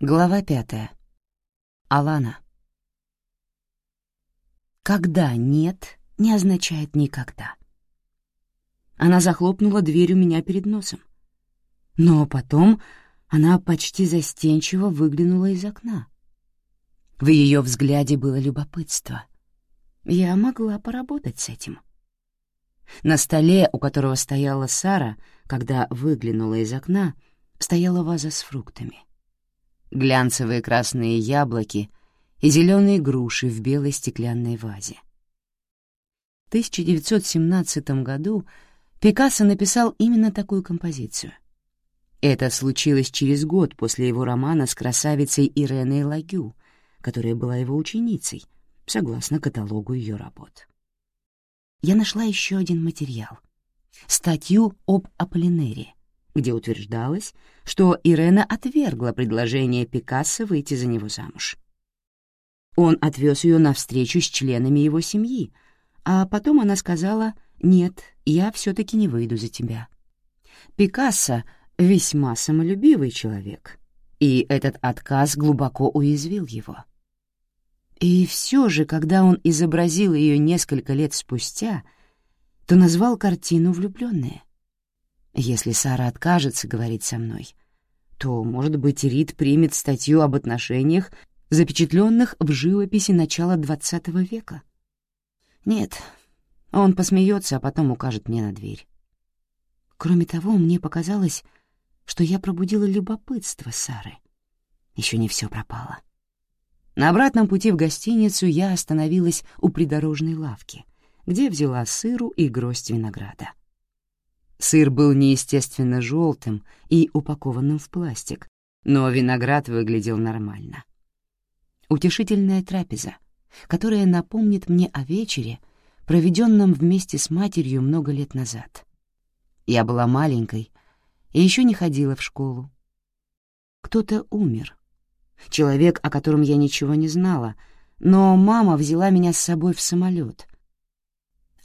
Глава пятая. Алана. «Когда нет» не означает «никогда». Она захлопнула дверь у меня перед носом. Но потом она почти застенчиво выглянула из окна. В ее взгляде было любопытство. Я могла поработать с этим. На столе, у которого стояла Сара, когда выглянула из окна, стояла ваза с фруктами глянцевые красные яблоки и зеленые груши в белой стеклянной вазе. В 1917 году Пикассо написал именно такую композицию. Это случилось через год после его романа с красавицей Иреной Лагю, которая была его ученицей, согласно каталогу ее работ. Я нашла еще один материал — статью об Аполлинере, где утверждалось, что Ирена отвергла предложение Пикассо выйти за него замуж. Он отвез ее на встречу с членами его семьи, а потом она сказала «Нет, я все-таки не выйду за тебя». Пикассо — весьма самолюбивый человек, и этот отказ глубоко уязвил его. И все же, когда он изобразил ее несколько лет спустя, то назвал картину «Влюбленные». Если Сара откажется говорить со мной, то, может быть, Рид примет статью об отношениях, запечатленных в живописи начала XX века. Нет, он посмеется, а потом укажет мне на дверь. Кроме того, мне показалось, что я пробудила любопытство Сары. Еще не все пропало. На обратном пути в гостиницу я остановилась у придорожной лавки, где взяла сыру и гроздь винограда. Сыр был неестественно желтым и упакованным в пластик, но виноград выглядел нормально. Утешительная трапеза, которая напомнит мне о вечере, проведенном вместе с матерью много лет назад. Я была маленькой и еще не ходила в школу. Кто-то умер. Человек, о котором я ничего не знала, но мама взяла меня с собой в самолет,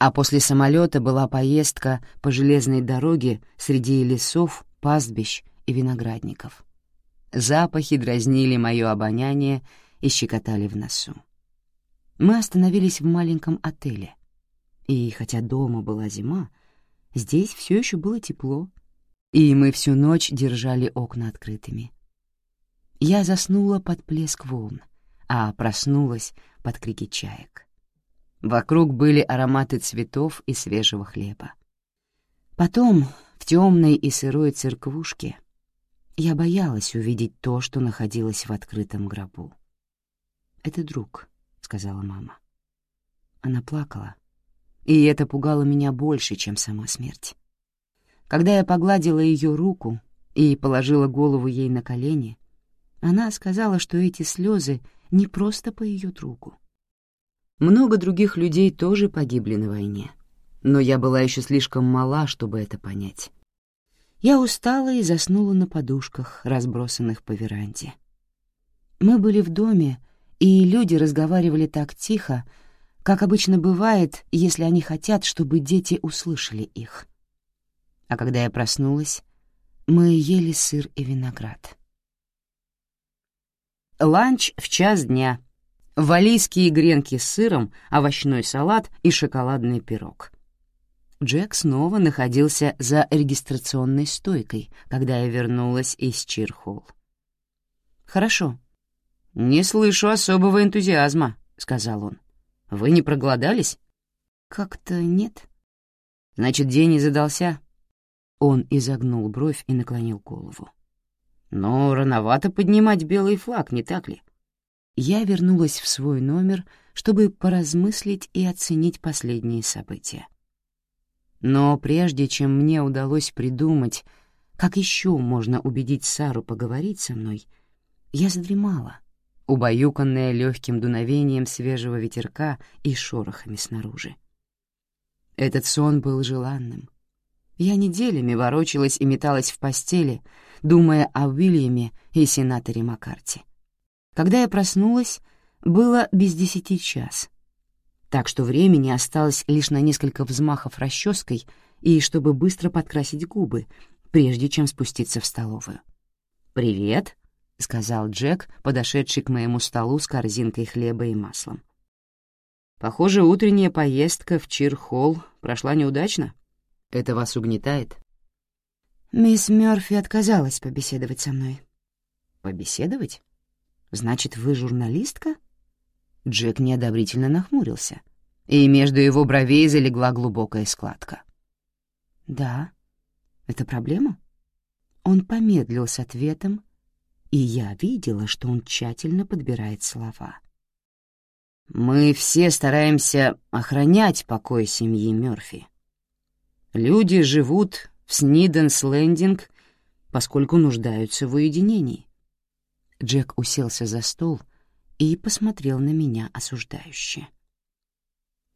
а после самолета была поездка по железной дороге среди лесов, пастбищ и виноградников. Запахи дразнили мое обоняние и щекотали в носу. Мы остановились в маленьком отеле, и хотя дома была зима, здесь все еще было тепло, и мы всю ночь держали окна открытыми. Я заснула под плеск волн, а проснулась под крики чаек. Вокруг были ароматы цветов и свежего хлеба. Потом, в темной и сырой церквушке, я боялась увидеть то, что находилось в открытом гробу. «Это друг», — сказала мама. Она плакала, и это пугало меня больше, чем сама смерть. Когда я погладила ее руку и положила голову ей на колени, она сказала, что эти слезы не просто по ее другу. Много других людей тоже погибли на войне, но я была еще слишком мала, чтобы это понять. Я устала и заснула на подушках, разбросанных по веранде. Мы были в доме, и люди разговаривали так тихо, как обычно бывает, если они хотят, чтобы дети услышали их. А когда я проснулась, мы ели сыр и виноград. Ланч в час дня — валийские гренки с сыром, овощной салат и шоколадный пирог. Джек снова находился за регистрационной стойкой, когда я вернулась из Чирхолл. «Хорошо». «Не слышу особого энтузиазма», — сказал он. «Вы не проголодались?» «Как-то нет». «Значит, день не задался?» Он изогнул бровь и наклонил голову. «Но рановато поднимать белый флаг, не так ли?» Я вернулась в свой номер, чтобы поразмыслить и оценить последние события. Но прежде чем мне удалось придумать, как еще можно убедить Сару поговорить со мной, я задремала, убаюканная легким дуновением свежего ветерка и шорохами снаружи. Этот сон был желанным. Я неделями ворочалась и металась в постели, думая о Уильяме и сенаторе Маккарти. Когда я проснулась, было без десяти час, так что времени осталось лишь на несколько взмахов расческой и чтобы быстро подкрасить губы, прежде чем спуститься в столовую. «Привет», — сказал Джек, подошедший к моему столу с корзинкой хлеба и маслом. «Похоже, утренняя поездка в Чир-Холл прошла неудачно. Это вас угнетает?» Мисс Мёрфи отказалась побеседовать со мной. «Побеседовать? Значит, вы журналистка?» Джек неодобрительно нахмурился, и между его бровей залегла глубокая складка. «Да. Это проблема?» Он помедлил с ответом, и я видела, что он тщательно подбирает слова. «Мы все стараемся охранять покой семьи Мёрфи. Люди живут в Сниденс-Лендинг, поскольку нуждаются в уединении». Джек уселся за стол и посмотрел на меня осуждающе.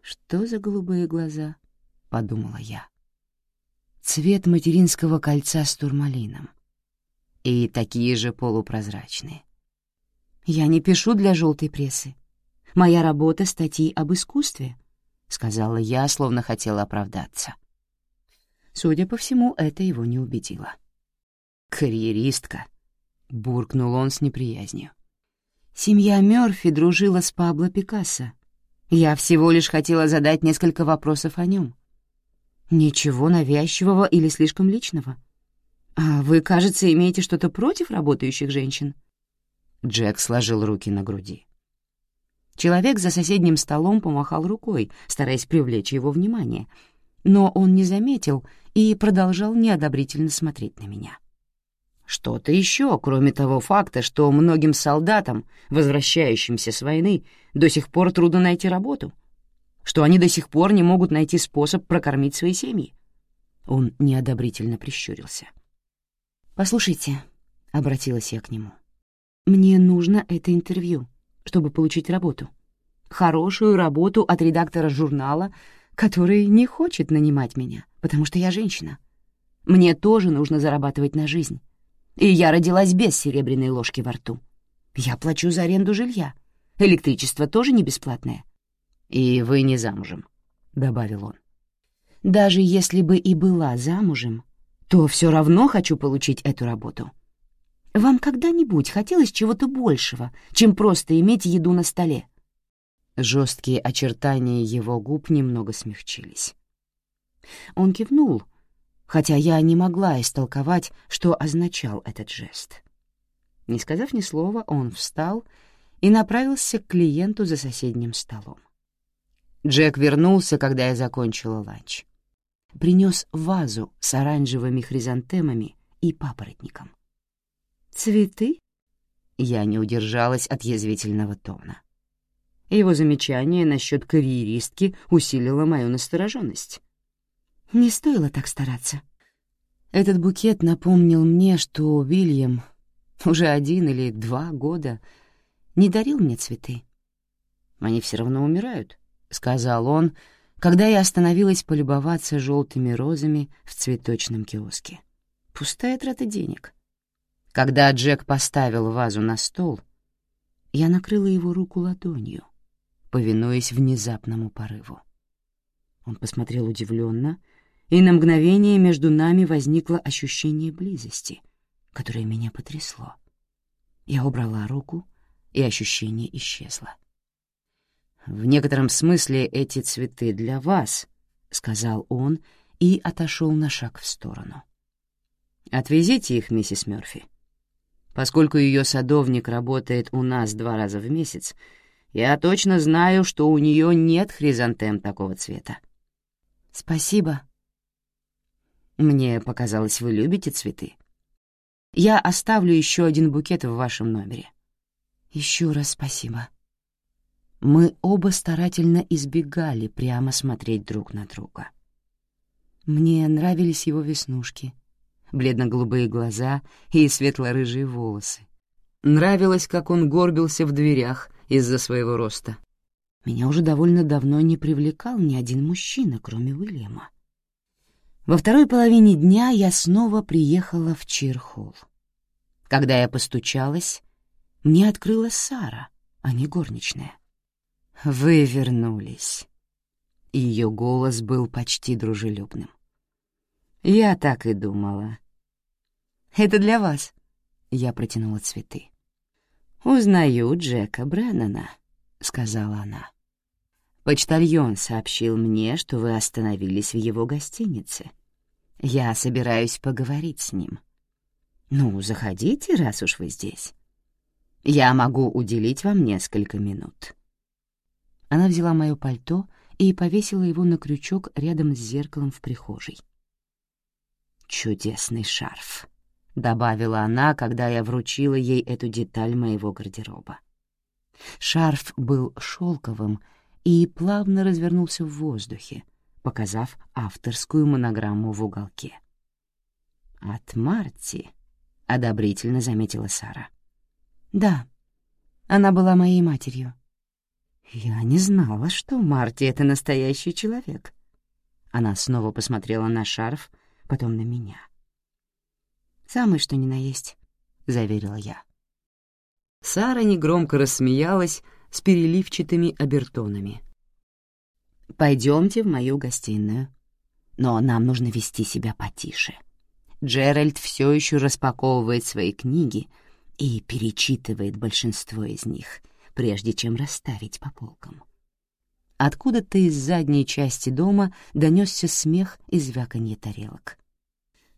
«Что за голубые глаза?» — подумала я. Цвет материнского кольца с турмалином и такие же полупрозрачные. «Я не пишу для желтой прессы. Моя работа — статьи об искусстве», — сказала я, словно хотела оправдаться. Судя по всему, это его не убедило. «Карьеристка», — буркнул он с неприязнью. «Семья Мёрфи дружила с Пабло Пикассо. Я всего лишь хотела задать несколько вопросов о нем. Ничего навязчивого или слишком личного. «А вы, кажется, имеете что-то против работающих женщин?» Джек сложил руки на груди. Человек за соседним столом помахал рукой, стараясь привлечь его внимание, но он не заметил и продолжал неодобрительно смотреть на меня. Что-то еще, кроме того факта, что многим солдатам, возвращающимся с войны, до сих пор трудно найти работу, что они до сих пор не могут найти способ прокормить свои семьи. Он неодобрительно прищурился. — «Послушайте», — обратилась я к нему, — «мне нужно это интервью, чтобы получить работу. Хорошую работу от редактора журнала, который не хочет нанимать меня, потому что я женщина. Мне тоже нужно зарабатывать на жизнь. И я родилась без серебряной ложки во рту. Я плачу за аренду жилья. Электричество тоже не бесплатное. «И вы не замужем», — добавил он. «Даже если бы и была замужем, то все равно хочу получить эту работу. Вам когда-нибудь хотелось чего-то большего, чем просто иметь еду на столе?» Жесткие очертания его губ немного смягчились. Он кивнул, хотя я не могла истолковать, что означал этот жест. Не сказав ни слова, он встал и направился к клиенту за соседним столом. Джек вернулся, когда я закончила ланч принес вазу с оранжевыми хризантемами и папоротником. «Цветы?» Я не удержалась от язвительного тона. Его замечание насчет карьеристки усилило мою настороженность. Не стоило так стараться. Этот букет напомнил мне, что Уильям уже один или два года не дарил мне цветы. «Они все равно умирают», — сказал он, — когда я остановилась полюбоваться желтыми розами в цветочном киоске. Пустая трата денег. Когда Джек поставил вазу на стол, я накрыла его руку ладонью, повинуясь внезапному порыву. Он посмотрел удивленно, и на мгновение между нами возникло ощущение близости, которое меня потрясло. Я убрала руку, и ощущение исчезло. «В некотором смысле эти цветы для вас», — сказал он и отошел на шаг в сторону. «Отвезите их, миссис Мёрфи. Поскольку ее садовник работает у нас два раза в месяц, я точно знаю, что у нее нет хризантем такого цвета». «Спасибо». «Мне показалось, вы любите цветы. Я оставлю еще один букет в вашем номере». «Еще раз спасибо». Мы оба старательно избегали прямо смотреть друг на друга. Мне нравились его веснушки, бледно-голубые глаза и светло-рыжие волосы. Нравилось, как он горбился в дверях из-за своего роста. Меня уже довольно давно не привлекал ни один мужчина, кроме Уильяма. Во второй половине дня я снова приехала в Чирхолл. Когда я постучалась, мне открыла Сара, а не горничная. «Вы вернулись». Ее голос был почти дружелюбным. «Я так и думала». «Это для вас», — я протянула цветы. «Узнаю Джека Бреннана», — сказала она. «Почтальон сообщил мне, что вы остановились в его гостинице. Я собираюсь поговорить с ним. Ну, заходите, раз уж вы здесь. Я могу уделить вам несколько минут». Она взяла мое пальто и повесила его на крючок рядом с зеркалом в прихожей. «Чудесный шарф», — добавила она, когда я вручила ей эту деталь моего гардероба. Шарф был шелковым и плавно развернулся в воздухе, показав авторскую монограмму в уголке. «От Марти», — одобрительно заметила Сара. «Да, она была моей матерью». «Я не знала, что Марти — это настоящий человек». Она снова посмотрела на шарф, потом на меня. «Самый что ни на есть», — заверила я. Сара негромко рассмеялась с переливчатыми обертонами. «Пойдемте в мою гостиную. Но нам нужно вести себя потише. Джеральд все еще распаковывает свои книги и перечитывает большинство из них, прежде чем расставить по полкам». Откуда-то из задней части дома донесся смех и звяканье тарелок.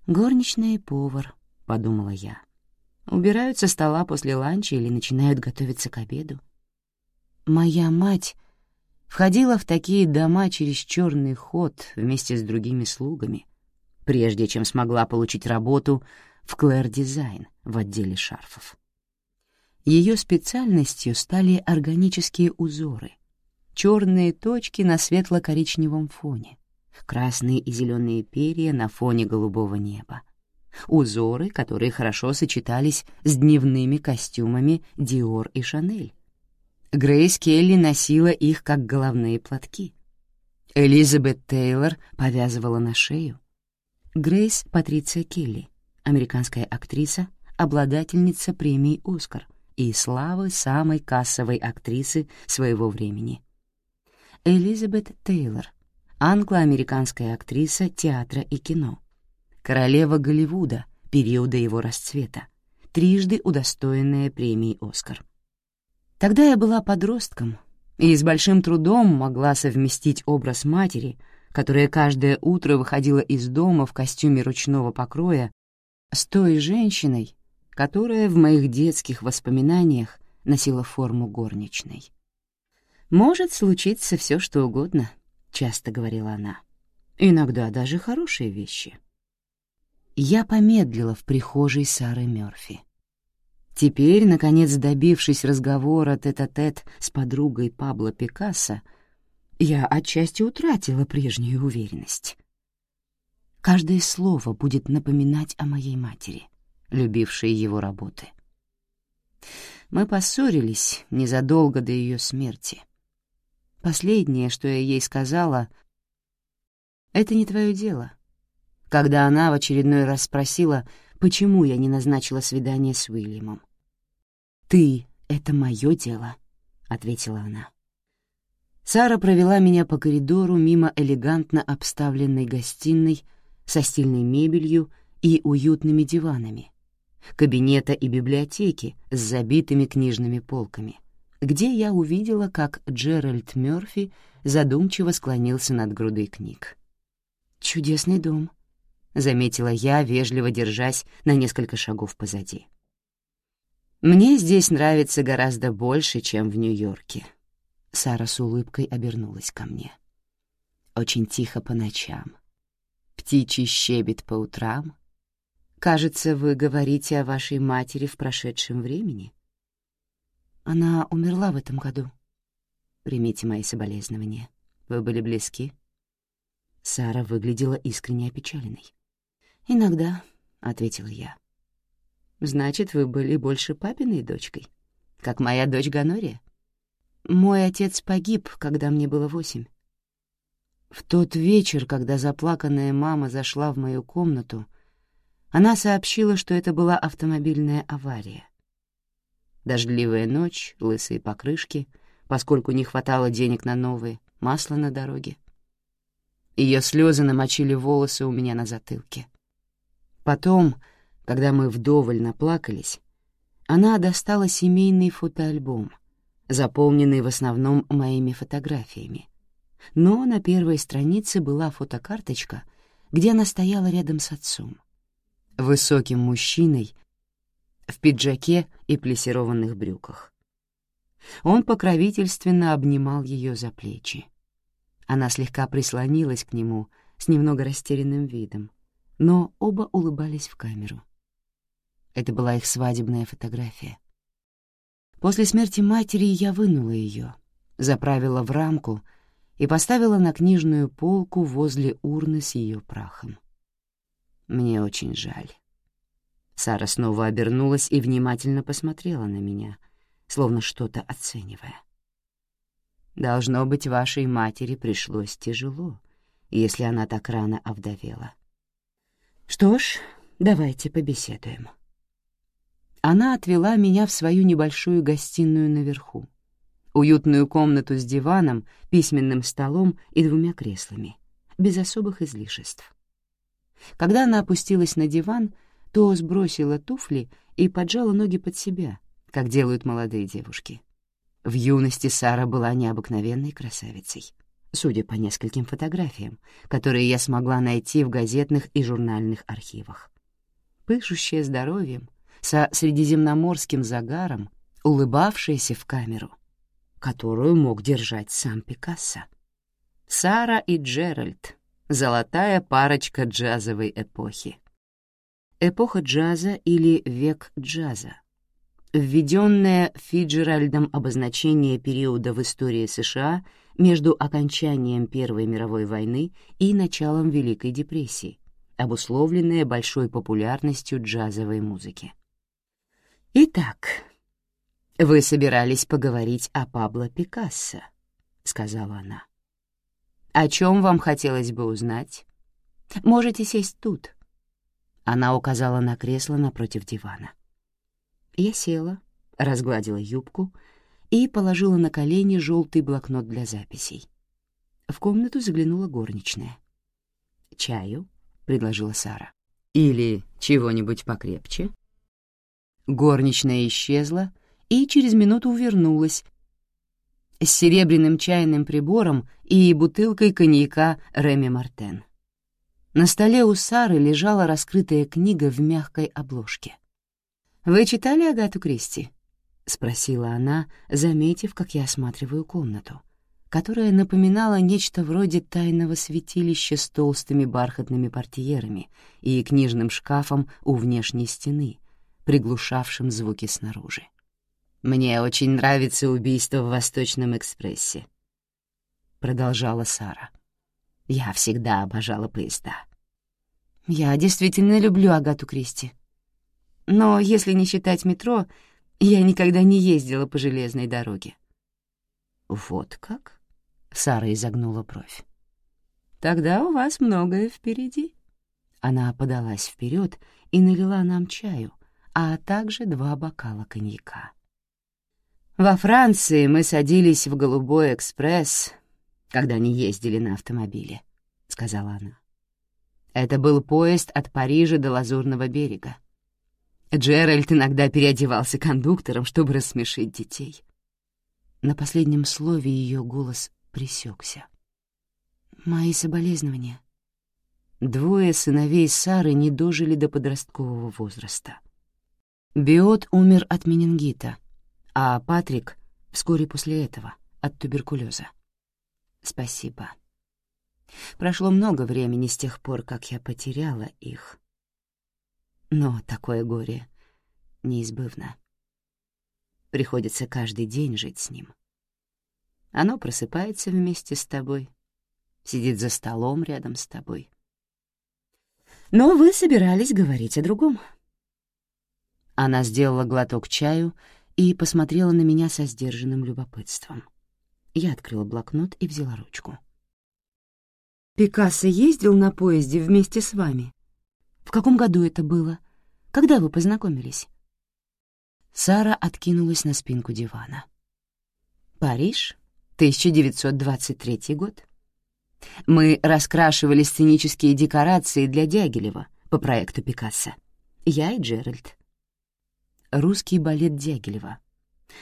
«Горничная и повар», — подумала я. Убирают со стола после ланча или начинают готовиться к обеду. Моя мать входила в такие дома через черный ход вместе с другими слугами, прежде чем смогла получить работу в Клэр Дизайн в отделе шарфов. Ее специальностью стали органические узоры, черные точки на светло-коричневом фоне, красные и зеленые перья на фоне голубого неба, узоры, которые хорошо сочетались с дневными костюмами Диор и Шанель. Грейс Келли носила их как головные платки. Элизабет Тейлор повязывала на шею. Грейс Патриция Келли, американская актриса, обладательница премии «Оскар» и славы самой кассовой актрисы своего времени. Элизабет Тейлор, англо-американская актриса театра и кино — королева Голливуда периода его расцвета, трижды удостоенная премии «Оскар». Тогда я была подростком и с большим трудом могла совместить образ матери, которая каждое утро выходила из дома в костюме ручного покроя, с той женщиной, которая в моих детских воспоминаниях носила форму горничной. «Может случиться все, что угодно», — часто говорила она. «Иногда даже хорошие вещи». Я помедлила в прихожей Сары Мёрфи. Теперь, наконец добившись разговора тет-а-тет -тет с подругой Пабло Пикассо, я отчасти утратила прежнюю уверенность. Каждое слово будет напоминать о моей матери, любившей его работы. Мы поссорились незадолго до ее смерти. Последнее, что я ей сказала, — «Это не твое дело когда она в очередной раз спросила, почему я не назначила свидание с Уильямом. «Ты — это мое дело», — ответила она. Сара провела меня по коридору мимо элегантно обставленной гостиной со стильной мебелью и уютными диванами, кабинета и библиотеки с забитыми книжными полками, где я увидела, как Джеральд Мёрфи задумчиво склонился над грудой книг. «Чудесный дом», — заметила я, вежливо держась на несколько шагов позади. «Мне здесь нравится гораздо больше, чем в Нью-Йорке». Сара с улыбкой обернулась ко мне. «Очень тихо по ночам. Птичий щебет по утрам. Кажется, вы говорите о вашей матери в прошедшем времени». «Она умерла в этом году». «Примите мои соболезнования. Вы были близки?» Сара выглядела искренне опечаленной. «Иногда», — ответила я. «Значит, вы были больше папиной дочкой, как моя дочь Ганория? Мой отец погиб, когда мне было восемь. В тот вечер, когда заплаканная мама зашла в мою комнату, она сообщила, что это была автомобильная авария. Дождливая ночь, лысые покрышки, поскольку не хватало денег на новые, масло на дороге. Ее слезы намочили волосы у меня на затылке. Потом, когда мы вдоволь наплакались, Она достала семейный фотоальбом, заполненный в основном моими фотографиями. Но на первой странице была фотокарточка, где она стояла рядом с отцом. Высоким мужчиной в пиджаке и плесированных брюках. Он покровительственно обнимал ее за плечи. Она слегка прислонилась к нему с немного растерянным видом, но оба улыбались в камеру. Это была их свадебная фотография. После смерти матери я вынула ее, заправила в рамку и поставила на книжную полку возле урны с ее прахом. Мне очень жаль. Сара снова обернулась и внимательно посмотрела на меня, словно что-то оценивая. Должно быть, вашей матери пришлось тяжело, если она так рано овдовела. Что ж, давайте побеседуем. Она отвела меня в свою небольшую гостиную наверху, уютную комнату с диваном, письменным столом и двумя креслами, без особых излишеств. Когда она опустилась на диван, то сбросила туфли и поджала ноги под себя, как делают молодые девушки. В юности Сара была необыкновенной красавицей, судя по нескольким фотографиям, которые я смогла найти в газетных и журнальных архивах. Пышущая здоровьем, со средиземноморским загаром, улыбавшаяся в камеру, которую мог держать сам Пикассо. Сара и Джеральд — золотая парочка джазовой эпохи. Эпоха джаза или век джаза. Введенное Фиджеральдом обозначение периода в истории США между окончанием Первой мировой войны и началом Великой депрессии, обусловленное большой популярностью джазовой музыки. «Итак, вы собирались поговорить о Пабло Пикассо», — сказала она. «О чем вам хотелось бы узнать? Можете сесть тут». Она указала на кресло напротив дивана. Я села, разгладила юбку и положила на колени желтый блокнот для записей. В комнату заглянула горничная. «Чаю?» — предложила Сара. «Или чего-нибудь покрепче?» Горничная исчезла и через минуту вернулась с серебряным чайным прибором и бутылкой коньяка Реми Мартен. На столе у Сары лежала раскрытая книга в мягкой обложке. «Вы читали Агату Кристи?» — спросила она, заметив, как я осматриваю комнату, которая напоминала нечто вроде тайного святилища с толстыми бархатными портьерами и книжным шкафом у внешней стены, приглушавшим звуки снаружи. «Мне очень нравится убийство в Восточном экспрессе», — продолжала Сара. Я всегда обожала поезда. Я действительно люблю Агату Кристи. Но если не считать метро, я никогда не ездила по железной дороге. Вот как? Сара изогнула бровь. Тогда у вас многое впереди. Она подалась вперед и налила нам чаю, а также два бокала коньяка. Во Франции мы садились в «Голубой экспресс», когда не ездили на автомобиле», — сказала она. Это был поезд от Парижа до Лазурного берега. Джеральд иногда переодевался кондуктором, чтобы рассмешить детей. На последнем слове ее голос пресекся. «Мои соболезнования». Двое сыновей Сары не дожили до подросткового возраста. Биот умер от менингита, а Патрик — вскоре после этого, от туберкулеза. Спасибо. Прошло много времени с тех пор, как я потеряла их. Но такое горе неизбывно. Приходится каждый день жить с ним. Оно просыпается вместе с тобой, сидит за столом рядом с тобой. Но вы собирались говорить о другом. Она сделала глоток чаю и посмотрела на меня со сдержанным любопытством. Я открыла блокнот и взяла ручку. «Пикассо ездил на поезде вместе с вами? В каком году это было? Когда вы познакомились?» Сара откинулась на спинку дивана. «Париж, 1923 год. Мы раскрашивали сценические декорации для Дягилева по проекту Пикассо. Я и Джеральд. Русский балет Дягилева.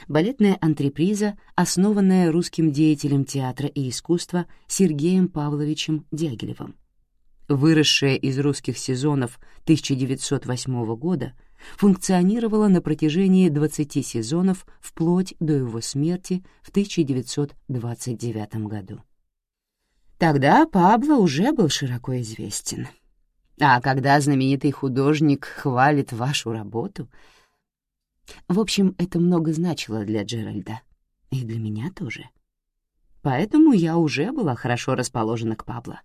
Балетная антреприза, основанная русским деятелем театра и искусства Сергеем Павловичем Дягилевым. Выросшая из русских сезонов 1908 года, функционировала на протяжении 20 сезонов вплоть до его смерти в 1929 году. Тогда Пабло уже был широко известен. А когда знаменитый художник хвалит вашу работу... В общем, это много значило для Джеральда. И для меня тоже. Поэтому я уже была хорошо расположена к Пабло.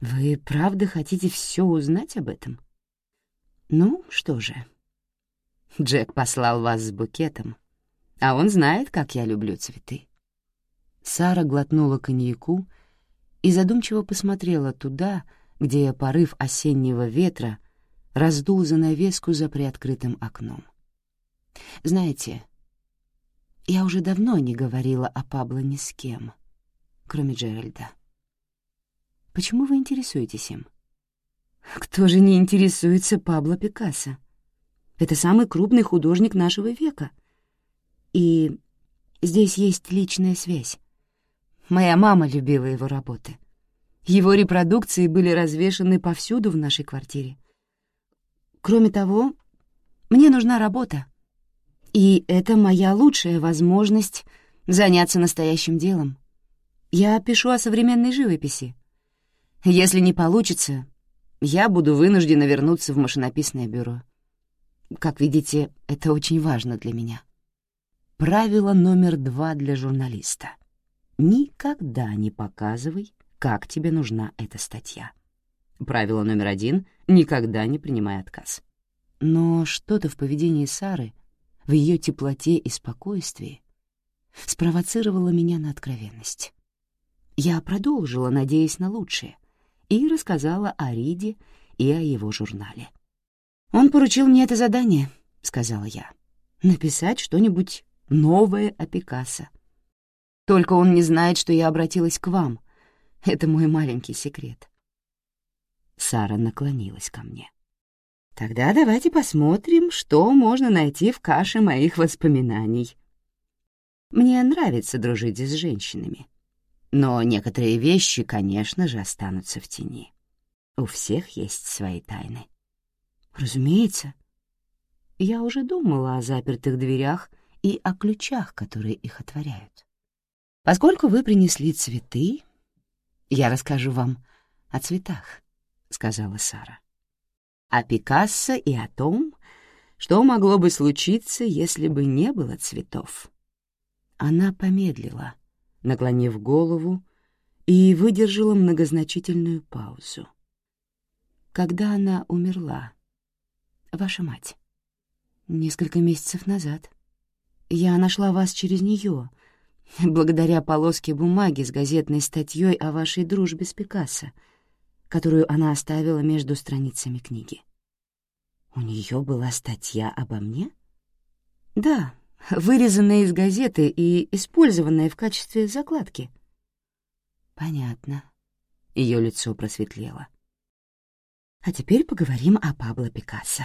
Вы правда хотите все узнать об этом? Ну, что же. Джек послал вас с букетом, а он знает, как я люблю цветы. Сара глотнула коньяку и задумчиво посмотрела туда, где порыв осеннего ветра раздул занавеску за приоткрытым окном. «Знаете, я уже давно не говорила о Пабло ни с кем, кроме Джеральда. Почему вы интересуетесь им?» «Кто же не интересуется Пабло Пикассо? Это самый крупный художник нашего века. И здесь есть личная связь. Моя мама любила его работы. Его репродукции были развешаны повсюду в нашей квартире. Кроме того, мне нужна работа. И это моя лучшая возможность заняться настоящим делом. Я пишу о современной живописи. Если не получится, я буду вынуждена вернуться в машинописное бюро. Как видите, это очень важно для меня. Правило номер два для журналиста — никогда не показывай, как тебе нужна эта статья. Правило номер один — никогда не принимай отказ. Но что-то в поведении Сары, в ее теплоте и спокойствии, спровоцировало меня на откровенность. Я продолжила, надеясь на лучшее, и рассказала о Риде и о его журнале. «Он поручил мне это задание», — сказала я, — «написать что-нибудь новое о Пикассо, только он не знает, что я обратилась к вам. Это мой маленький секрет. Сара наклонилась ко мне. Тогда давайте посмотрим, что можно найти в каше моих воспоминаний. Мне нравится дружить с женщинами. Но некоторые вещи, конечно же, останутся в тени. У всех есть свои тайны. Разумеется. Я уже думала о запертых дверях и о ключах, которые их отворяют. Поскольку вы принесли цветы, я расскажу вам о цветах, — сказала Сара. О Пикассо и о том, что могло бы случиться, если бы не было цветов. Она помедлила, наклонив голову, и выдержала многозначительную паузу. Когда она умерла? Ваша мать. Несколько месяцев назад. Я нашла вас через нее — благодаря полоске бумаги с газетной статьей о вашей дружбе с Пикассо, которую она оставила между страницами книги. У нее была статья обо мне? Да, вырезанная из газеты и использованная в качестве закладки. Понятно. Ее лицо просветлело. А теперь поговорим о Пабло Пикассо.